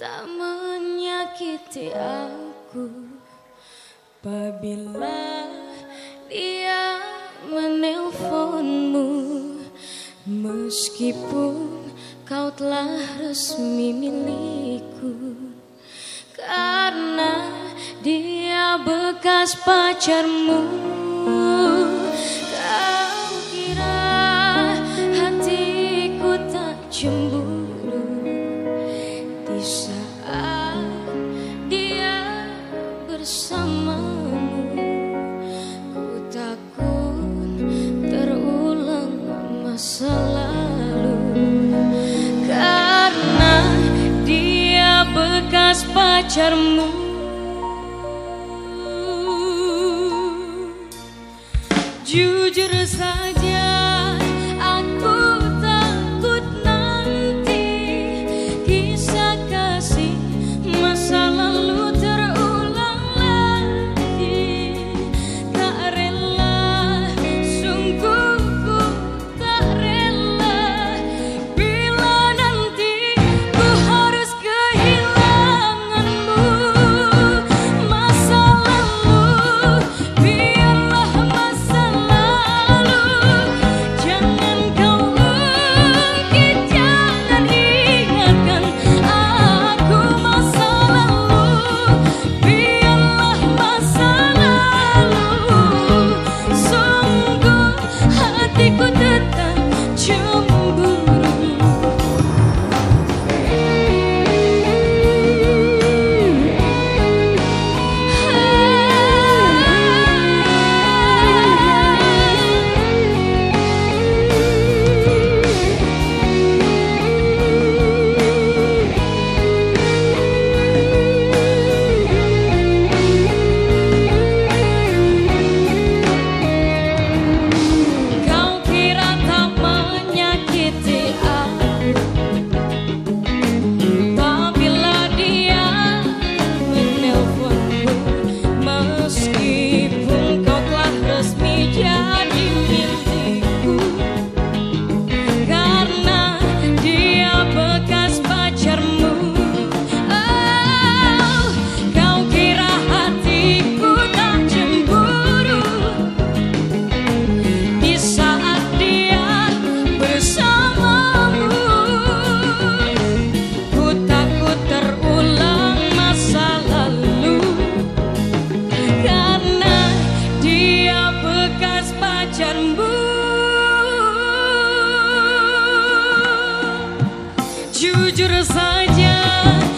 tak menyakiti aku. Apabila dia menelponmu Meskipun kau telah resmi milikku Karena dia bekas pacarmu bekas pacarmu Jujur saja saja.